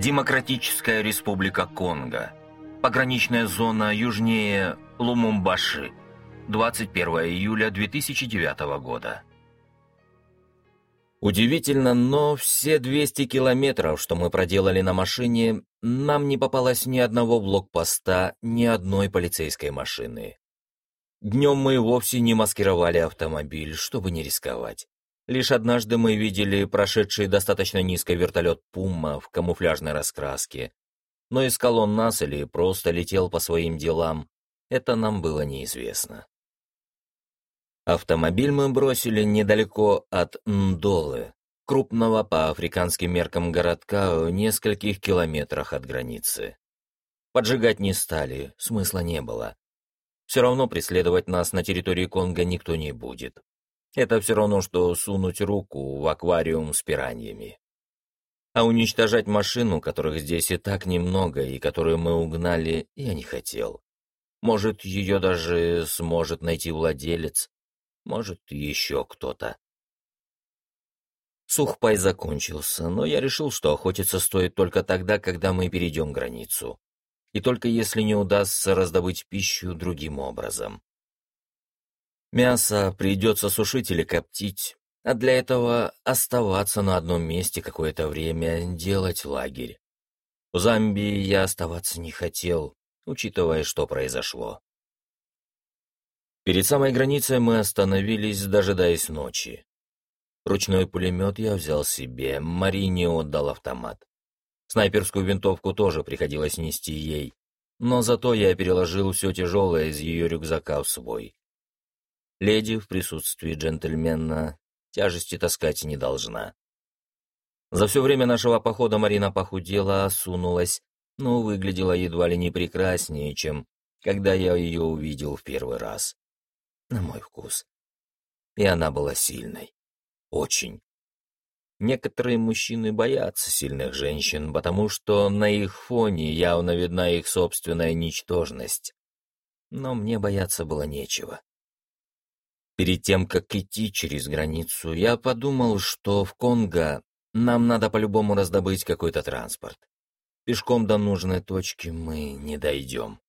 Демократическая республика Конго. Пограничная зона южнее Лумумбаши. 21 июля 2009 года. Удивительно, но все 200 километров, что мы проделали на машине, нам не попалось ни одного блокпоста, ни одной полицейской машины. Днем мы вовсе не маскировали автомобиль, чтобы не рисковать. Лишь однажды мы видели прошедший достаточно низко вертолет «Пума» в камуфляжной раскраске. Но искал он нас или просто летел по своим делам, это нам было неизвестно. Автомобиль мы бросили недалеко от Ндолы, крупного по африканским меркам городка в нескольких километрах от границы. Поджигать не стали, смысла не было. Все равно преследовать нас на территории Конго никто не будет. Это все равно, что сунуть руку в аквариум с пираньями. А уничтожать машину, которых здесь и так немного, и которую мы угнали, я не хотел. Может, ее даже сможет найти владелец, может, еще кто-то. Сухпай закончился, но я решил, что охотиться стоит только тогда, когда мы перейдем границу. И только если не удастся раздобыть пищу другим образом. Мясо придется сушить или коптить, а для этого оставаться на одном месте какое-то время, делать лагерь. В Замбии я оставаться не хотел, учитывая, что произошло. Перед самой границей мы остановились, дожидаясь ночи. Ручной пулемет я взял себе, Марине отдал автомат. Снайперскую винтовку тоже приходилось нести ей, но зато я переложил все тяжелое из ее рюкзака в свой. Леди в присутствии джентльмена тяжести таскать не должна. За все время нашего похода Марина похудела, осунулась, но выглядела едва ли не прекраснее, чем когда я ее увидел в первый раз на мой вкус. И она была сильной. Очень. Некоторые мужчины боятся сильных женщин, потому что на их фоне явно видна их собственная ничтожность. Но мне бояться было нечего. Перед тем, как идти через границу, я подумал, что в Конго нам надо по-любому раздобыть какой-то транспорт. Пешком до нужной точки мы не дойдем.